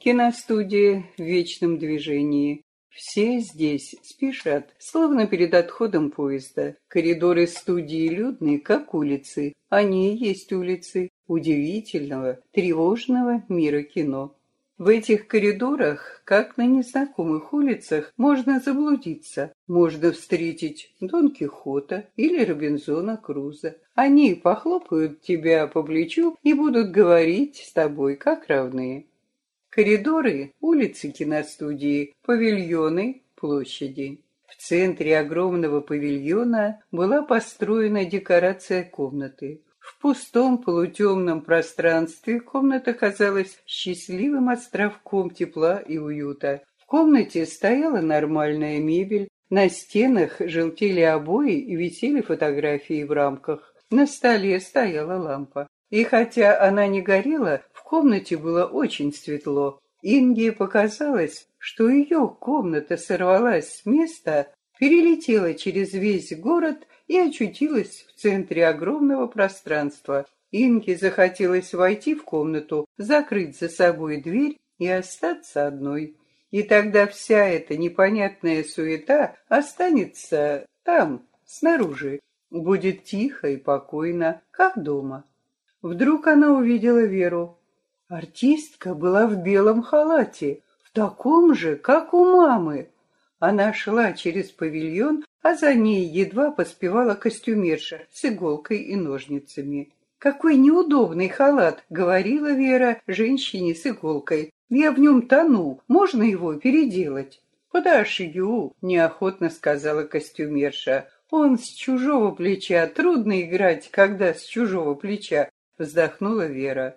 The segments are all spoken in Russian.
Киностудия в вечном движении. Все здесь спешат, словно перед отходом поезда. Коридоры студии людные, как улицы. Они и есть улицы удивительного, тревожного мира кино. В этих коридорах, как на незнакомых улицах, можно заблудиться. Можно встретить Дон Кихота или Робинзона Круза. Они похлопают тебя по плечу и будут говорить с тобой как равные. Коридоры, улицы киностудии, павильоны, площади. В центре огромного павильона была построена декорация комнаты. В пустом полутемном пространстве комната казалась счастливым островком тепла и уюта. В комнате стояла нормальная мебель, на стенах желтели обои и висели фотографии в рамках. На столе стояла лампа. И хотя она не горела, комнате было очень светло. Инге показалось, что ее комната сорвалась с места, перелетела через весь город и очутилась в центре огромного пространства. Инге захотелось войти в комнату, закрыть за собой дверь и остаться одной. И тогда вся эта непонятная суета останется там, снаружи. Будет тихо и покойно, как дома. Вдруг она увидела Веру. Артистка была в белом халате, в таком же, как у мамы. Она шла через павильон, а за ней едва поспевала костюмерша с иголкой и ножницами. «Какой неудобный халат!» — говорила Вера женщине с иголкой. «Я в нем тону, можно его переделать?» «Подошью», — неохотно сказала костюмерша. «Он с чужого плеча, трудно играть, когда с чужого плеча», — вздохнула Вера.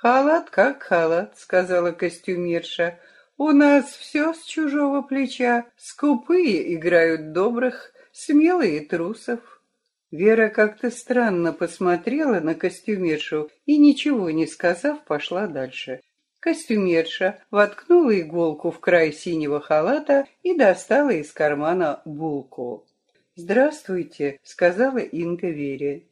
«Халат как халат», — сказала костюмерша. У нас все с чужого плеча. Скупые играют добрых, смелые трусов. Вера как-то странно посмотрела на костюмершу и, ничего не сказав, пошла дальше. Костюмерша воткнула иголку в край синего халата и достала из кармана булку. «Здравствуйте», — сказала Инга Вере.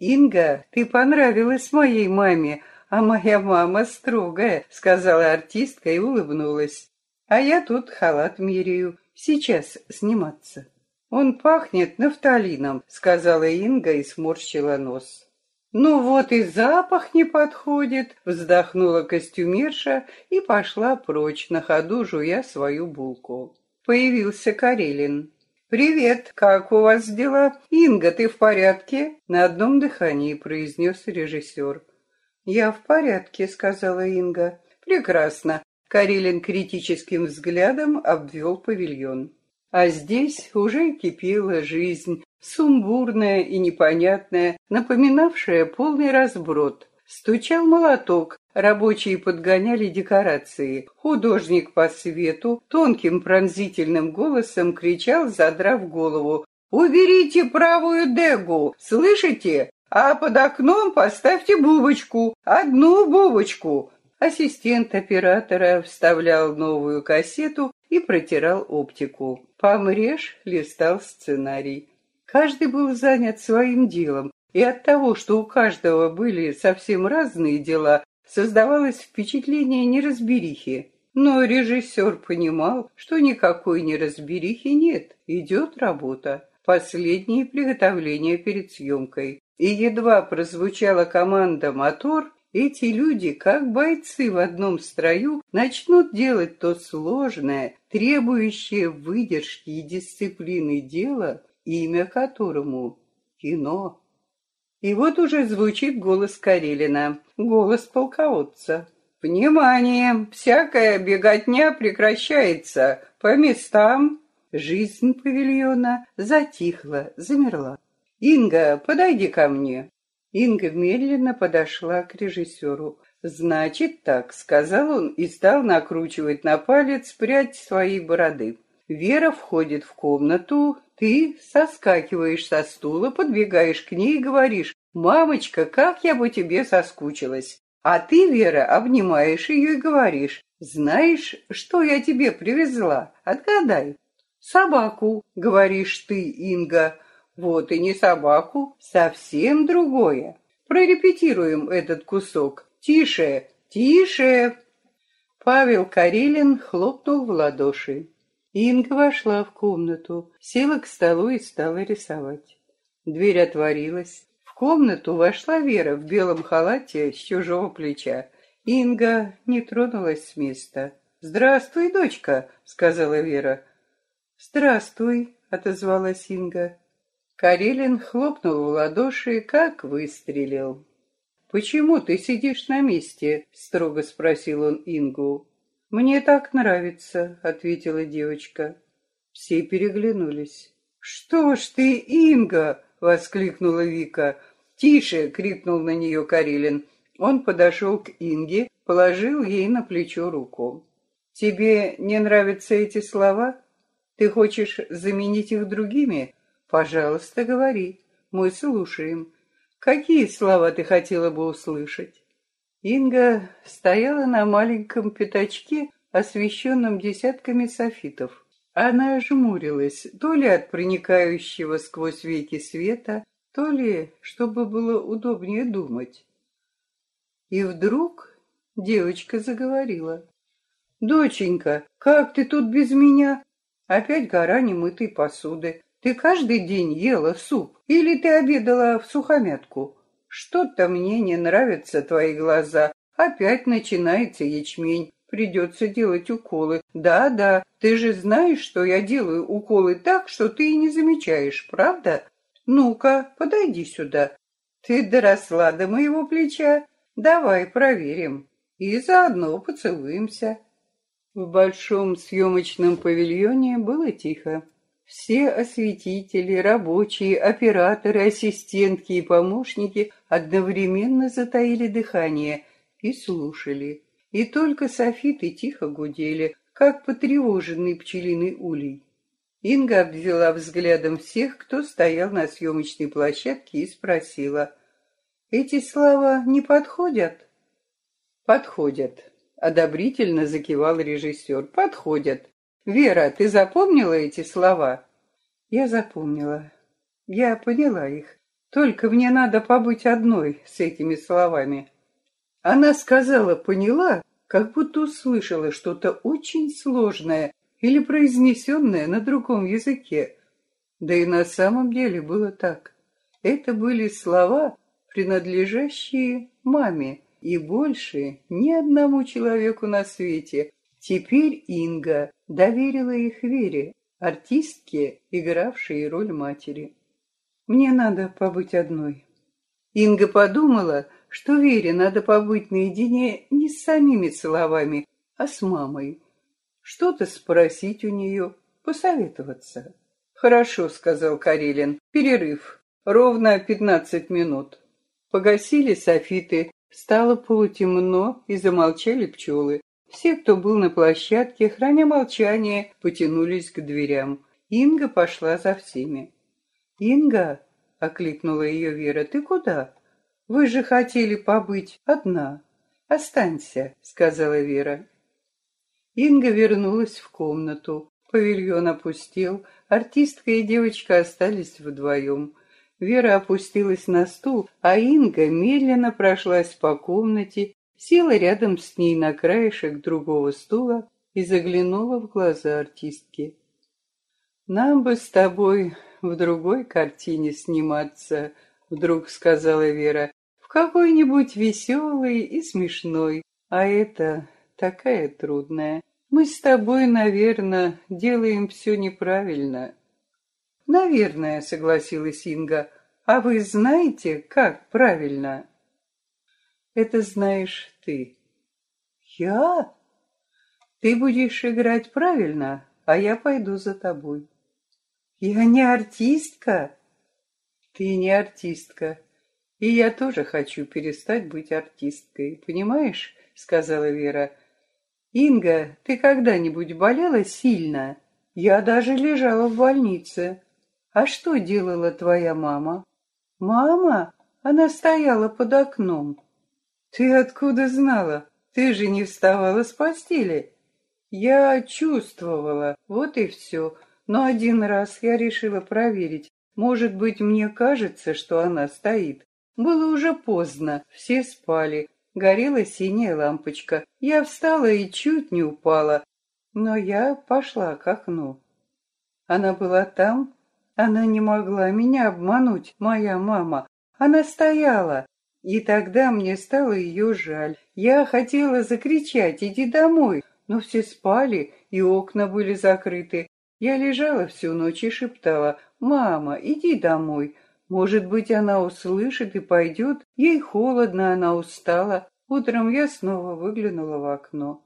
«Инга, ты понравилась моей маме, «А моя мама строгая», — сказала артистка и улыбнулась. «А я тут халат меряю. Сейчас сниматься». «Он пахнет нафталином», — сказала Инга и сморщила нос. «Ну вот и запах не подходит», — вздохнула костюмерша и пошла прочь, на ходу жуя свою булку. Появился Карелин. «Привет, как у вас дела? Инга, ты в порядке?» На одном дыхании произнес режиссер. «Я в порядке», — сказала Инга. «Прекрасно». Карелин критическим взглядом обвел павильон. А здесь уже кипела жизнь, сумбурная и непонятная, напоминавшая полный разброд. Стучал молоток, рабочие подгоняли декорации. Художник по свету тонким пронзительным голосом кричал, задрав голову. «Уберите правую дегу! Слышите? А под окном поставьте бубочку, одну бубочку. Ассистент оператора вставлял новую кассету и протирал оптику. Помрешь листал сценарий. Каждый был занят своим делом, и от того, что у каждого были совсем разные дела, создавалось впечатление неразберихи. Но режиссер понимал, что никакой неразберихи нет, идет работа. Последние приготовления перед съемкой. И едва прозвучала команда «Мотор», эти люди, как бойцы в одном строю, начнут делать то сложное, требующее выдержки и дисциплины дело, имя которому — кино. И вот уже звучит голос Карелина, голос полководца. «Внимание! Всякая беготня прекращается! По местам!» Жизнь павильона затихла, замерла. «Инга, подойди ко мне». Инга медленно подошла к режиссеру. «Значит так», — сказал он и стал накручивать на палец прядь своей бороды. Вера входит в комнату, ты соскакиваешь со стула, подбегаешь к ней и говоришь, «Мамочка, как я бы тебе соскучилась!» А ты, Вера, обнимаешь ее и говоришь, «Знаешь, что я тебе привезла? Отгадай». «Собаку», — говоришь ты, Инга, вот и не собаку, совсем другое. Прорепетируем этот кусок. Тише, тише. Павел Карелин хлопнул в ладоши. Инга вошла в комнату, села к столу и стала рисовать. Дверь отворилась. В комнату вошла Вера в белом халате с чужого плеча. Инга не тронулась с места. «Здравствуй, дочка», — сказала Вера. «Здравствуй», — отозвалась Инга. Карелин хлопнул в ладоши, как выстрелил. «Почему ты сидишь на месте?» — строго спросил он Ингу. «Мне так нравится», — ответила девочка. Все переглянулись. «Что ж ты, Инга!» — воскликнула Вика. «Тише!» — крикнул на нее Карелин. Он подошел к Инге, положил ей на плечо руку. «Тебе не нравятся эти слова? Ты хочешь заменить их другими? Пожалуйста, говори. Мы слушаем. Какие слова ты хотела бы услышать? Инга стояла на маленьком пятачке, освещенном десятками софитов. Она жмурилась, то ли от проникающего сквозь веки света, то ли, чтобы было удобнее думать. И вдруг девочка заговорила. «Доченька, как ты тут без меня? Опять гора немытой посуды. Ты каждый день ела суп или ты обедала в сухомятку? Что-то мне не нравятся твои глаза. Опять начинается ячмень. Придется делать уколы. Да-да, ты же знаешь, что я делаю уколы так, что ты и не замечаешь, правда? Ну-ка, подойди сюда. Ты доросла до моего плеча. Давай проверим. И заодно поцелуемся. В большом съемочном павильоне было тихо. Все осветители, рабочие, операторы, ассистентки и помощники одновременно затаили дыхание и слушали. И только софиты тихо гудели, как потревоженный пчелиный улей. Инга обвела взглядом всех, кто стоял на съемочной площадке, и спросила, «Эти слова не подходят?» «Подходят», — одобрительно закивал режиссер, «подходят. Вера, ты запомнила эти слова? Я запомнила. Я поняла их. Только мне надо побыть одной с этими словами. Она сказала «поняла», как будто услышала что-то очень сложное или произнесенное на другом языке. Да и на самом деле было так. Это были слова, принадлежащие маме, и больше ни одному человеку на свете, Теперь Инга доверила их Вере, артистке, игравшей роль матери. «Мне надо побыть одной». Инга подумала, что Вере надо побыть наедине не с самими словами, а с мамой. Что-то спросить у нее, посоветоваться. «Хорошо», — сказал Карелин, — «перерыв. Ровно пятнадцать минут». Погасили софиты, стало полутемно и замолчали пчелы. Все, кто был на площадке, храня молчание, потянулись к дверям. Инга пошла за всеми. «Инга!» — окликнула ее Вера. «Ты куда? Вы же хотели побыть одна. Останься», — сказала Вера. Инга вернулась в комнату. Павильон опустел, артистка и девочка остались вдвоем. Вера опустилась на стул, а Инга медленно прошлась по комнате села рядом с ней на краешек другого стула и заглянула в глаза артистки. «Нам бы с тобой в другой картине сниматься», — вдруг сказала Вера, «в какой-нибудь веселой и смешной, а это такая трудная. Мы с тобой, наверное, делаем все неправильно». «Наверное», — согласилась Инга, «а вы знаете, как правильно?» Это знаешь ты. Я? Ты будешь играть правильно, а я пойду за тобой. Я не артистка. Ты не артистка. И я тоже хочу перестать быть артисткой, понимаешь? Сказала Вера. Инга, ты когда-нибудь болела сильно? Я даже лежала в больнице. А что делала твоя мама? Мама? Она стояла под окном. «Ты откуда знала? Ты же не вставала с постели». «Я чувствовала, вот и все. Но один раз я решила проверить. Может быть, мне кажется, что она стоит. Было уже поздно, все спали. Горела синяя лампочка. Я встала и чуть не упала, но я пошла к окну. Она была там, она не могла меня обмануть, моя мама. Она стояла, и тогда мне стало ее жаль. Я хотела закричать «Иди домой!», но все спали, и окна были закрыты. Я лежала всю ночь и шептала «Мама, иди домой!». Может быть, она услышит и пойдет. Ей холодно, она устала. Утром я снова выглянула в окно.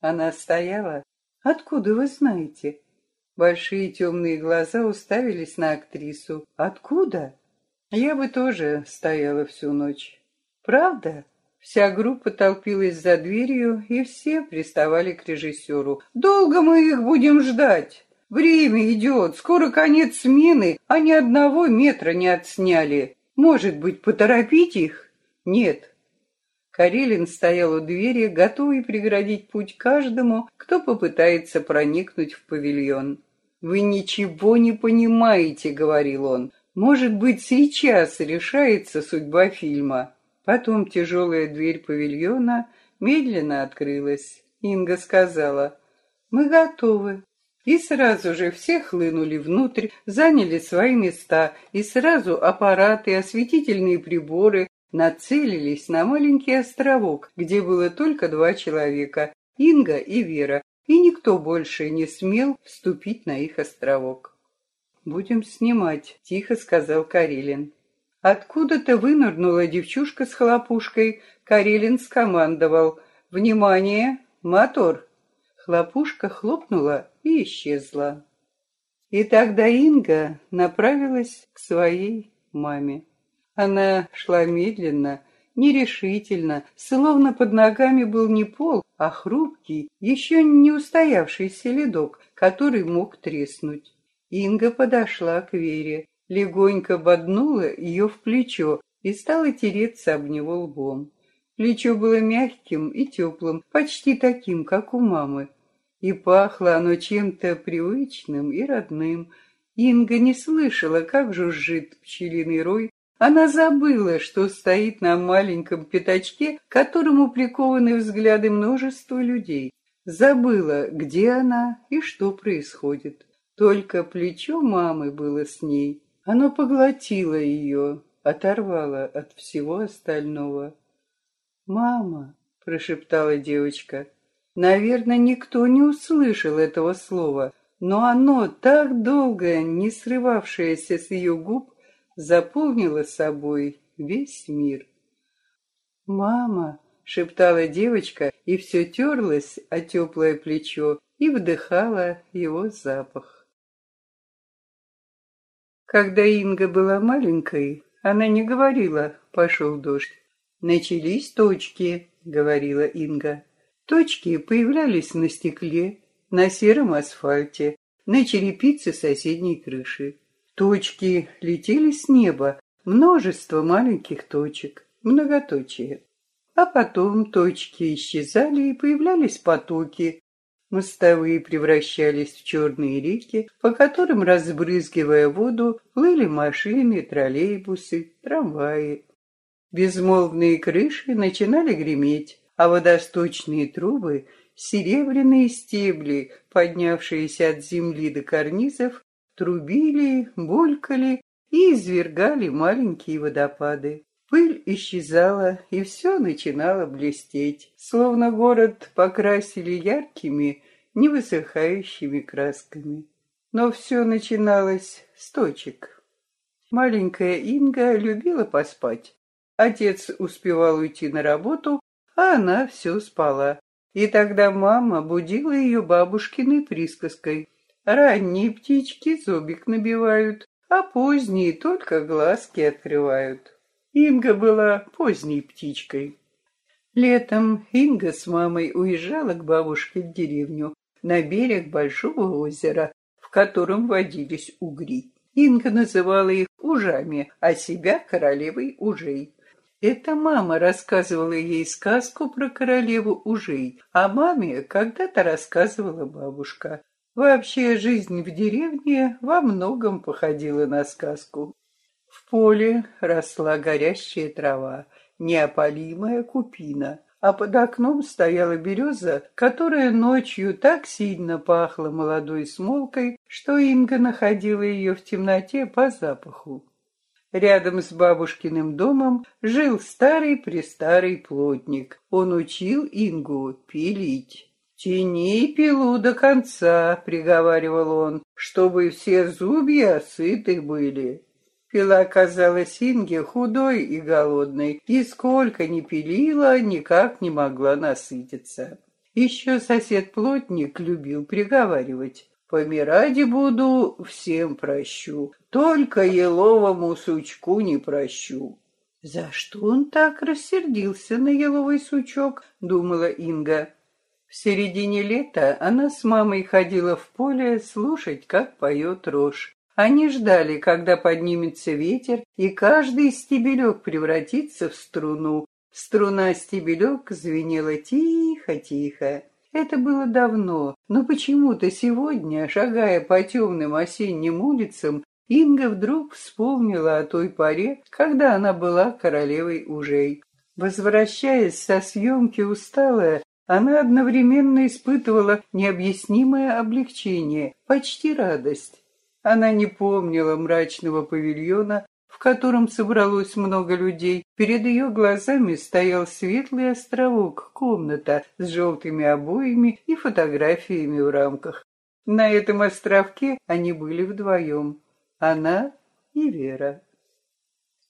Она стояла. «Откуда вы знаете?» Большие темные глаза уставились на актрису. «Откуда?» «Я бы тоже стояла всю ночь». «Правда?» Вся группа толпилась за дверью, и все приставали к режиссеру. «Долго мы их будем ждать? Время идет, скоро конец смены, а ни одного метра не отсняли. Может быть, поторопить их?» «Нет». Карелин стоял у двери, готовый преградить путь каждому, кто попытается проникнуть в павильон. «Вы ничего не понимаете», — говорил он. «Может быть, сейчас решается судьба фильма». Потом тяжелая дверь павильона медленно открылась. Инга сказала, «Мы готовы». И сразу же все хлынули внутрь, заняли свои места, и сразу аппараты, осветительные приборы нацелились на маленький островок, где было только два человека, Инга и Вера, и никто больше не смел вступить на их островок. «Будем снимать», — тихо сказал Карелин. Откуда-то вынырнула девчушка с хлопушкой. Карелин скомандовал. «Внимание! Мотор!» Хлопушка хлопнула и исчезла. И тогда Инга направилась к своей маме. Она шла медленно, нерешительно, словно под ногами был не пол, а хрупкий, еще не устоявшийся ледок, который мог треснуть. Инга подошла к Вере легонько боднула ее в плечо и стала тереться об него лбом. Плечо было мягким и теплым, почти таким, как у мамы. И пахло оно чем-то привычным и родным. Инга не слышала, как жужжит пчелиный рой. Она забыла, что стоит на маленьком пятачке, к которому прикованы взгляды множества людей. Забыла, где она и что происходит. Только плечо мамы было с ней. Оно поглотило ее, оторвало от всего остального. «Мама!» — прошептала девочка. Наверное, никто не услышал этого слова, но оно, так долго не срывавшееся с ее губ, заполнило собой весь мир. «Мама!» — шептала девочка и все терлась о теплое плечо и вдыхала его запах. Когда Инга была маленькой, она не говорила «пошел дождь». «Начались точки», — говорила Инга. Точки появлялись на стекле, на сером асфальте, на черепице соседней крыши. Точки летели с неба, множество маленьких точек, многоточие. А потом точки исчезали и появлялись потоки, Мостовые превращались в черные реки, по которым, разбрызгивая воду, плыли машины, троллейбусы, трамваи. Безмолвные крыши начинали греметь, а водосточные трубы, серебряные стебли, поднявшиеся от земли до карнизов, трубили, булькали и извергали маленькие водопады. Пыль исчезала, и все начинало блестеть, словно город покрасили яркими, невысыхающими красками. Но все начиналось с точек. Маленькая Инга любила поспать. Отец успевал уйти на работу, а она все спала. И тогда мама будила ее бабушкиной присказкой. Ранние птички зубик набивают, а поздние только глазки открывают. Инга была поздней птичкой. Летом Инга с мамой уезжала к бабушке в деревню на берег большого озера, в котором водились угри. Инга называла их ужами, а себя королевой ужей. Это мама рассказывала ей сказку про королеву ужей, а маме когда-то рассказывала бабушка. Вообще жизнь в деревне во многом походила на сказку. В поле росла горящая трава, неопалимая купина, а под окном стояла береза, которая ночью так сильно пахла молодой смолкой, что Инга находила ее в темноте по запаху. Рядом с бабушкиным домом жил старый-престарый плотник. Он учил Ингу пилить. «Тяни пилу до конца», — приговаривал он, — «чтобы все зубья сыты были». Пила казалась Инге худой и голодной, и сколько ни пилила, никак не могла насытиться. Еще сосед-плотник любил приговаривать. «Помирать буду, всем прощу, только еловому сучку не прощу». «За что он так рассердился на еловый сучок?» — думала Инга. В середине лета она с мамой ходила в поле слушать, как поет рожь. Они ждали, когда поднимется ветер, и каждый стебелек превратится в струну. Струна-стебелек звенела тихо-тихо. Это было давно, но почему-то сегодня, шагая по темным осенним улицам, Инга вдруг вспомнила о той поре, когда она была королевой ужей. Возвращаясь со съемки усталая, она одновременно испытывала необъяснимое облегчение, почти радость. Она не помнила мрачного павильона, в котором собралось много людей. Перед ее глазами стоял светлый островок, комната с желтыми обоями и фотографиями в рамках. На этом островке они были вдвоем. Она и Вера.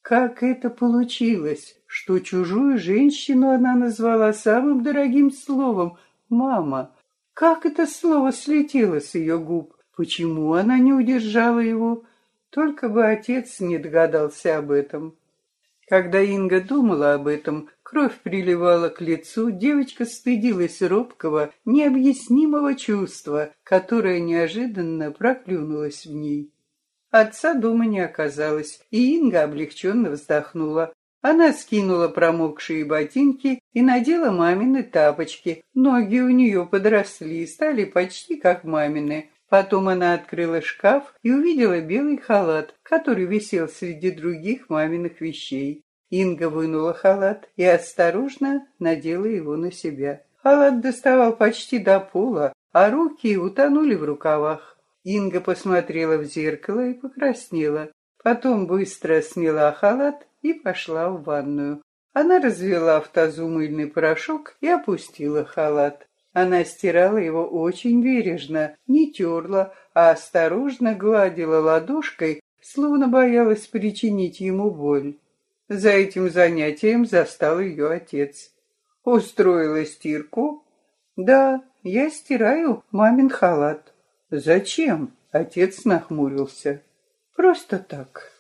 Как это получилось, что чужую женщину она назвала самым дорогим словом «мама»? Как это слово слетело с ее губ? Почему она не удержала его? Только бы отец не догадался об этом. Когда Инга думала об этом, кровь приливала к лицу, девочка стыдилась робкого, необъяснимого чувства, которое неожиданно проклюнулось в ней. Отца дома не оказалось, и Инга облегченно вздохнула. Она скинула промокшие ботинки и надела мамины тапочки. Ноги у нее подросли, стали почти как мамины. Потом она открыла шкаф и увидела белый халат, который висел среди других маминых вещей. Инга вынула халат и осторожно надела его на себя. Халат доставал почти до пола, а руки утонули в рукавах. Инга посмотрела в зеркало и покраснела. Потом быстро сняла халат и пошла в ванную. Она развела в тазу мыльный порошок и опустила халат. Она стирала его очень бережно, не терла, а осторожно гладила ладошкой, словно боялась причинить ему боль. За этим занятием застал ее отец. Устроила стирку? Да, я стираю мамин халат. Зачем? Отец нахмурился. Просто так.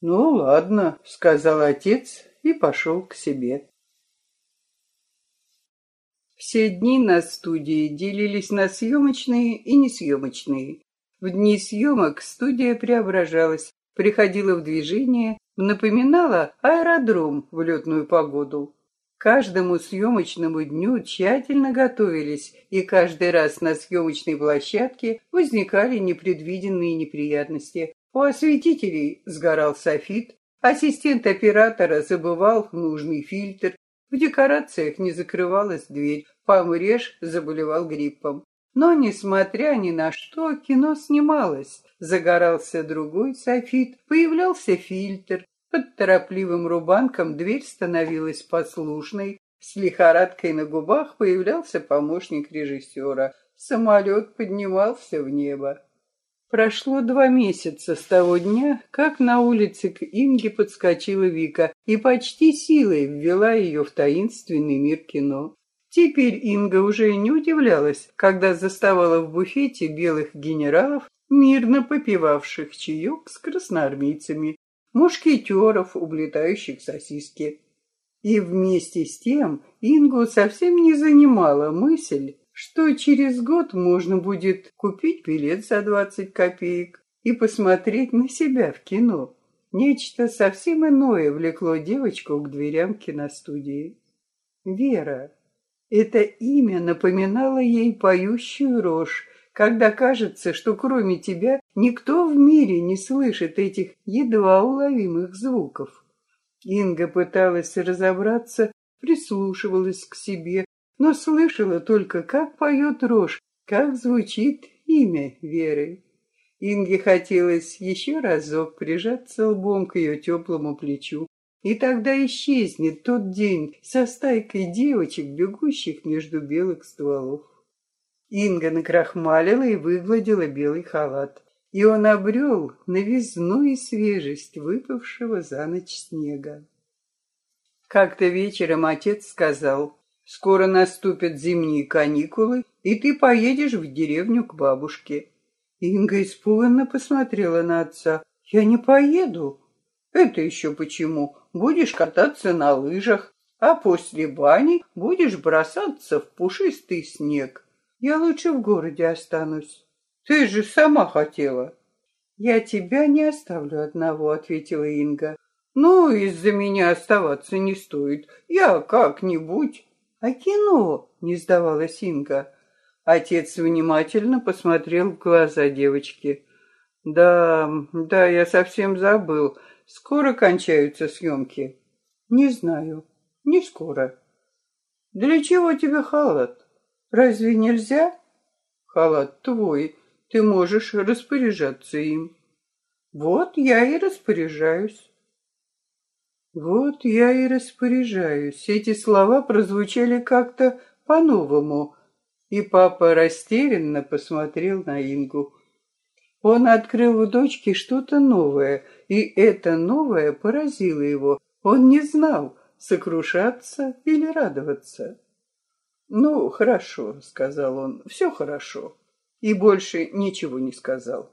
Ну ладно, сказал отец и пошел к себе. Все дни на студии делились на съемочные и несъемочные. В дни съемок студия преображалась, приходила в движение, напоминала аэродром в летную погоду. Каждому съемочному дню тщательно готовились, и каждый раз на съемочной площадке возникали непредвиденные неприятности. У осветителей сгорал софит, ассистент оператора забывал нужный фильтр, в декорациях не закрывалась дверь, помрежь заболевал гриппом. Но, несмотря ни на что, кино снималось. Загорался другой софит, появлялся фильтр. Под торопливым рубанком дверь становилась послушной. С лихорадкой на губах появлялся помощник режиссера. Самолет поднимался в небо. Прошло два месяца с того дня, как на улице к Инге подскочила Вика и почти силой ввела ее в таинственный мир кино. Теперь Инга уже не удивлялась, когда заставала в буфете белых генералов, мирно попивавших чаек с красноармейцами, мушкетеров, уплетающих сосиски. И вместе с тем Ингу совсем не занимала мысль, что через год можно будет купить билет за 20 копеек и посмотреть на себя в кино. Нечто совсем иное влекло девочку к дверям киностудии. Вера. Это имя напоминало ей поющую рожь, когда кажется, что кроме тебя никто в мире не слышит этих едва уловимых звуков. Инга пыталась разобраться, прислушивалась к себе, но слышала только, как поет рожь, как звучит имя Веры. Инге хотелось еще разок прижаться лбом к ее теплому плечу, и тогда исчезнет тот день со стайкой девочек, бегущих между белых стволов. Инга накрахмалила и выгладила белый халат, и он обрел новизну и свежесть выпавшего за ночь снега. Как-то вечером отец сказал, «Скоро наступят зимние каникулы, и ты поедешь в деревню к бабушке». Инга испуганно посмотрела на отца. «Я не поеду». «Это еще почему? Будешь кататься на лыжах, а после бани будешь бросаться в пушистый снег. Я лучше в городе останусь. Ты же сама хотела». «Я тебя не оставлю одного», — ответила Инга. «Ну, из-за меня оставаться не стоит. Я как-нибудь...» «А кино?» — не сдавалась Инга. Отец внимательно посмотрел в глаза девочки. «Да, да, я совсем забыл. Скоро кончаются съемки?» «Не знаю. Не скоро». «Для чего тебе халат? Разве нельзя?» «Халат твой. Ты можешь распоряжаться им». «Вот я и распоряжаюсь». «Вот я и распоряжаюсь». Эти слова прозвучали как-то по-новому, и папа растерянно посмотрел на Ингу. Он открыл у дочки что-то новое, и это новое поразило его. Он не знал, сокрушаться или радоваться. «Ну, хорошо», — сказал он, — «все хорошо». И больше ничего не сказал.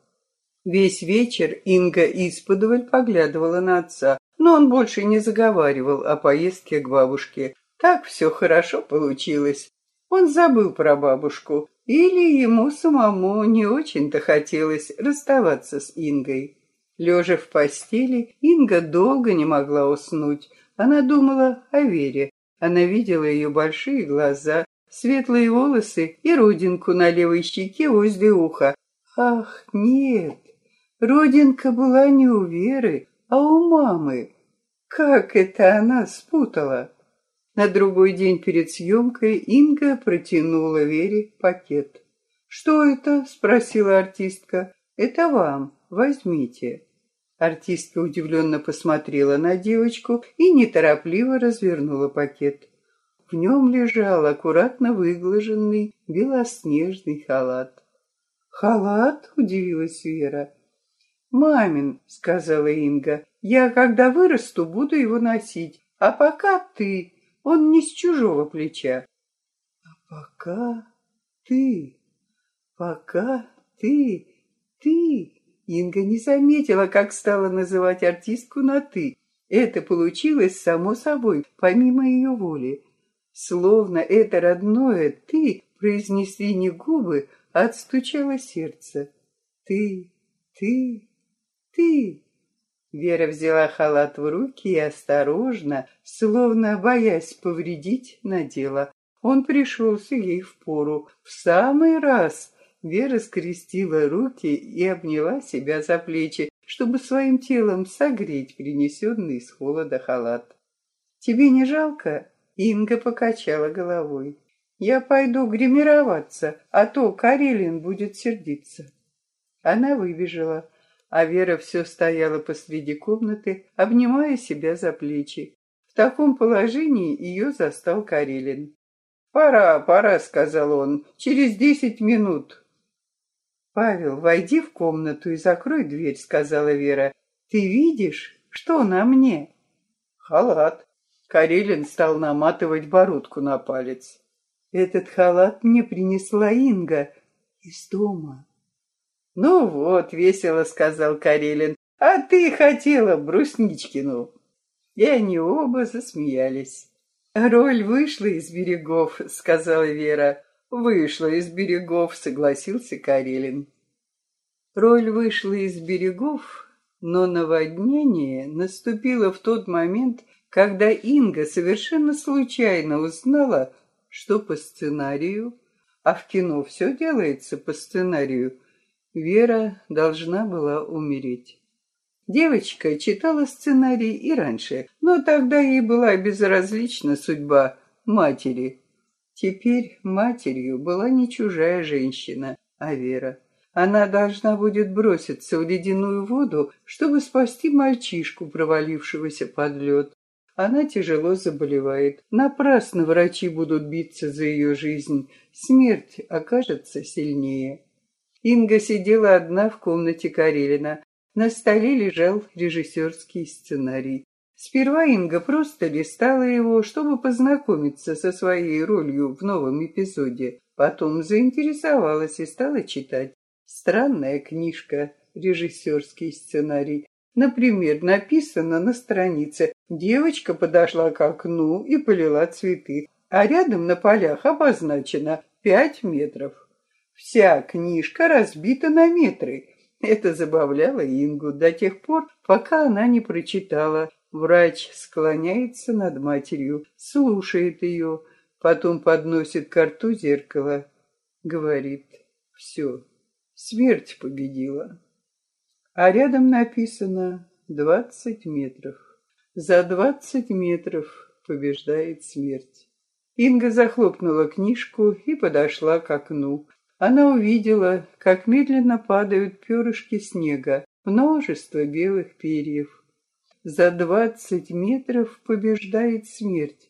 Весь вечер Инга исподволь поглядывала на отца, но он больше не заговаривал о поездке к бабушке. Так все хорошо получилось. Он забыл про бабушку, или ему самому не очень-то хотелось расставаться с Ингой. Лежа в постели, Инга долго не могла уснуть. Она думала о Вере. Она видела ее большие глаза, светлые волосы и родинку на левой щеке возле уха. Ах, нет, родинка была не у Веры, а у мамы. Как это она спутала? На другой день перед съемкой Инга протянула Вере пакет. «Что это?» — спросила артистка. «Это вам. Возьмите». Артистка удивленно посмотрела на девочку и неторопливо развернула пакет. В нем лежал аккуратно выглаженный белоснежный халат. «Халат?» — удивилась Вера. «Мамин», — сказала Инга, — «я, когда вырасту, буду его носить, а пока ты, он не с чужого плеча». «А пока ты, пока ты, ты...» Инга не заметила, как стала называть артистку на «ты». Это получилось само собой, помимо ее воли. Словно это родное «ты» произнесли не губы, а отстучало сердце. «Ты, ты, ты!» Вера взяла халат в руки и осторожно, словно боясь повредить, надела. Он пришелся ей в пору. В самый раз Вера скрестила руки и обняла себя за плечи, чтобы своим телом согреть принесенный с холода халат. «Тебе не жалко?» Инга покачала головой. «Я пойду гримироваться, а то Карелин будет сердиться». Она выбежала а Вера все стояла посреди комнаты, обнимая себя за плечи. В таком положении ее застал Карелин. «Пора, пора», — сказал он, — «через десять минут». «Павел, войди в комнату и закрой дверь», — сказала Вера. «Ты видишь, что на мне?» «Халат». Карелин стал наматывать бородку на палец. «Этот халат мне принесла Инга из дома». «Ну вот», — весело сказал Карелин, — «а ты хотела Брусничкину». И они оба засмеялись. «Роль вышла из берегов», — сказала Вера. «Вышла из берегов», — согласился Карелин. Роль вышла из берегов, но наводнение наступило в тот момент, когда Инга совершенно случайно узнала, что по сценарию, а в кино все делается по сценарию, Вера должна была умереть. Девочка читала сценарий и раньше, но тогда ей была безразлична судьба матери. Теперь матерью была не чужая женщина, а Вера. Она должна будет броситься в ледяную воду, чтобы спасти мальчишку, провалившегося под лед. Она тяжело заболевает. Напрасно врачи будут биться за ее жизнь. Смерть окажется сильнее. Инга сидела одна в комнате Карелина. На столе лежал режиссерский сценарий. Сперва Инга просто листала его, чтобы познакомиться со своей ролью в новом эпизоде. Потом заинтересовалась и стала читать. Странная книжка, режиссерский сценарий. Например, написано на странице «Девочка подошла к окну и полила цветы», а рядом на полях обозначено «пять метров». Вся книжка разбита на метры. Это забавляло Ингу до тех пор, пока она не прочитала. Врач склоняется над матерью, слушает ее, потом подносит к рту зеркало, говорит «Все, смерть победила». А рядом написано «двадцать метров». За двадцать метров побеждает смерть. Инга захлопнула книжку и подошла к окну. Она увидела, как медленно падают перышки снега, множество белых перьев. За двадцать метров побеждает смерть.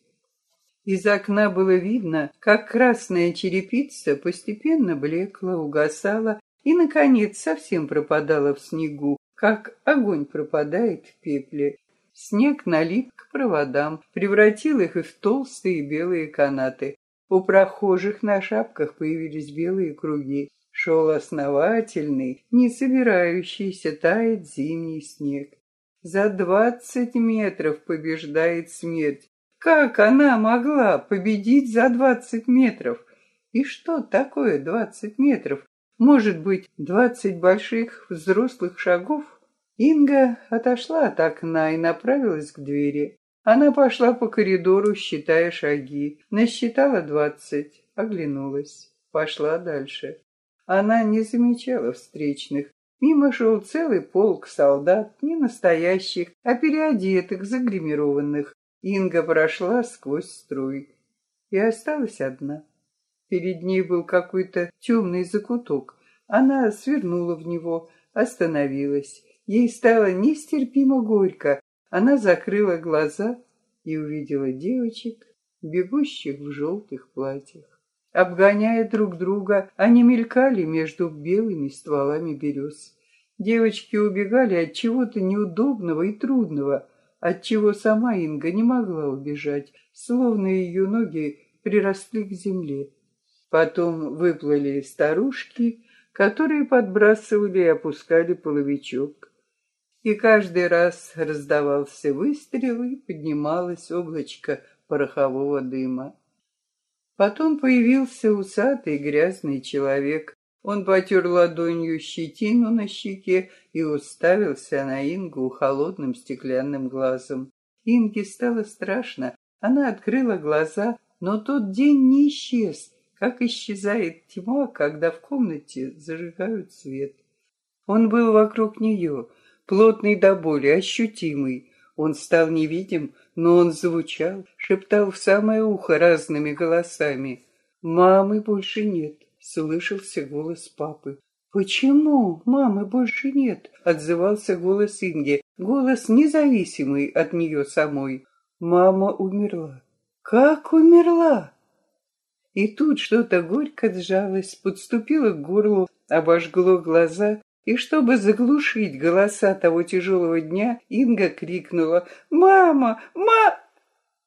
Из окна было видно, как красная черепица постепенно блекла, угасала и, наконец, совсем пропадала в снегу, как огонь пропадает в пепле. Снег налип к проводам, превратил их в толстые белые канаты. У прохожих на шапках появились белые круги. Шел основательный, не собирающийся таять зимний снег. За двадцать метров побеждает смерть. Как она могла победить за двадцать метров? И что такое двадцать метров? Может быть, двадцать больших взрослых шагов? Инга отошла от окна и направилась к двери. Она пошла по коридору, считая шаги. Насчитала двадцать, оглянулась, пошла дальше. Она не замечала встречных. Мимо шел целый полк солдат, не настоящих, а переодетых, загримированных. Инга прошла сквозь струй и осталась одна. Перед ней был какой-то темный закуток. Она свернула в него, остановилась. Ей стало нестерпимо горько. Она закрыла глаза и увидела девочек, бегущих в желтых платьях. Обгоняя друг друга, они мелькали между белыми стволами берез. Девочки убегали от чего-то неудобного и трудного, от чего сама Инга не могла убежать, словно ее ноги приросли к земле. Потом выплыли старушки, которые подбрасывали и опускали половичок. И каждый раз раздавался выстрел и поднималось облачко порохового дыма. Потом появился усатый грязный человек. Он потер ладонью щетину на щеке и уставился на Ингу холодным стеклянным глазом. Инге стало страшно. Она открыла глаза, но тот день не исчез, как исчезает тьма, когда в комнате зажигают свет. Он был вокруг нее, плотный до боли, ощутимый. Он стал невидим, но он звучал, шептал в самое ухо разными голосами. «Мамы больше нет», — слышался голос папы. «Почему мамы больше нет?» — отзывался голос Инги, голос независимый от нее самой. «Мама умерла». «Как умерла?» И тут что-то горько сжалось, подступило к горлу, обожгло глаза, и чтобы заглушить голоса того тяжелого дня, Инга крикнула «Мама! Ма!»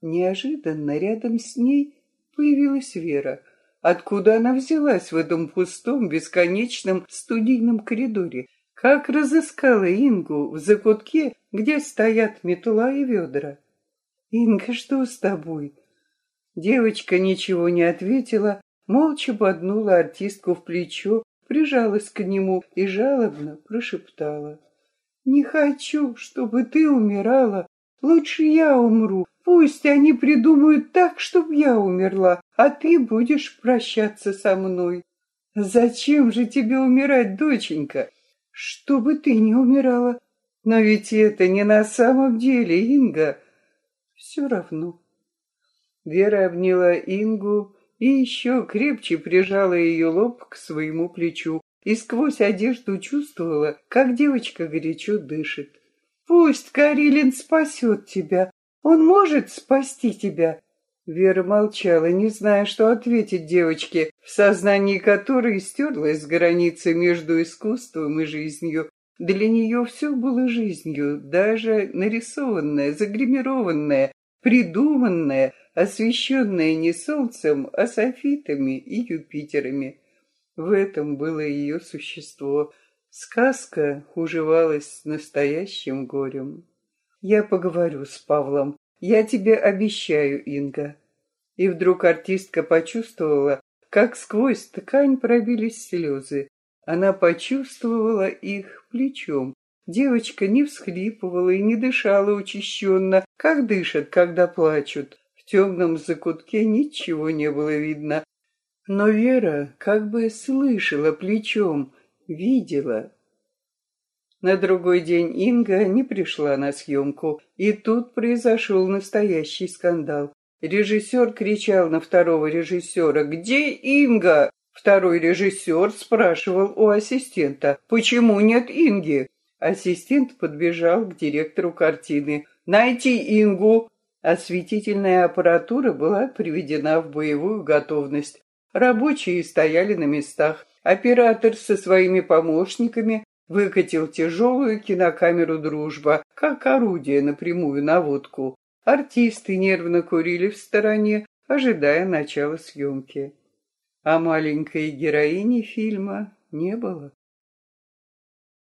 Неожиданно рядом с ней появилась Вера. Откуда она взялась в этом пустом, бесконечном студийном коридоре? Как разыскала Ингу в закутке, где стоят метла и ведра? «Инга, что с тобой?» Девочка ничего не ответила, молча поднула артистку в плечо, прижалась к нему и жалобно прошептала. «Не хочу, чтобы ты умирала. Лучше я умру. Пусть они придумают так, чтобы я умерла, а ты будешь прощаться со мной. Зачем же тебе умирать, доченька? Чтобы ты не умирала. Но ведь это не на самом деле, Инга. Все равно. Вера обняла Ингу и еще крепче прижала ее лоб к своему плечу и сквозь одежду чувствовала, как девочка горячо дышит. «Пусть Карилин спасет тебя. Он может спасти тебя». Вера молчала, не зная, что ответить девочке, в сознании которой стерлась граница между искусством и жизнью. Для нее все было жизнью, даже нарисованное, загримированное, придуманное, освещенное не солнцем, а софитами и Юпитерами. В этом было ее существо. Сказка уживалась с настоящим горем. «Я поговорю с Павлом. Я тебе обещаю, Инга». И вдруг артистка почувствовала, как сквозь ткань пробились слезы. Она почувствовала их плечом. Девочка не всхлипывала и не дышала учащенно, как дышат, когда плачут. В темном закутке ничего не было видно, но Вера как бы слышала плечом, видела. На другой день Инга не пришла на съемку, и тут произошел настоящий скандал. Режиссер кричал на второго режиссера «Где Инга?» Второй режиссер спрашивал у ассистента «Почему нет Инги?» Ассистент подбежал к директору картины «Найти Ингу!» Осветительная аппаратура была приведена в боевую готовность. Рабочие стояли на местах. Оператор со своими помощниками выкатил тяжелую кинокамеру «Дружба», как орудие на прямую наводку. Артисты нервно курили в стороне, ожидая начала съемки. А маленькой героини фильма не было.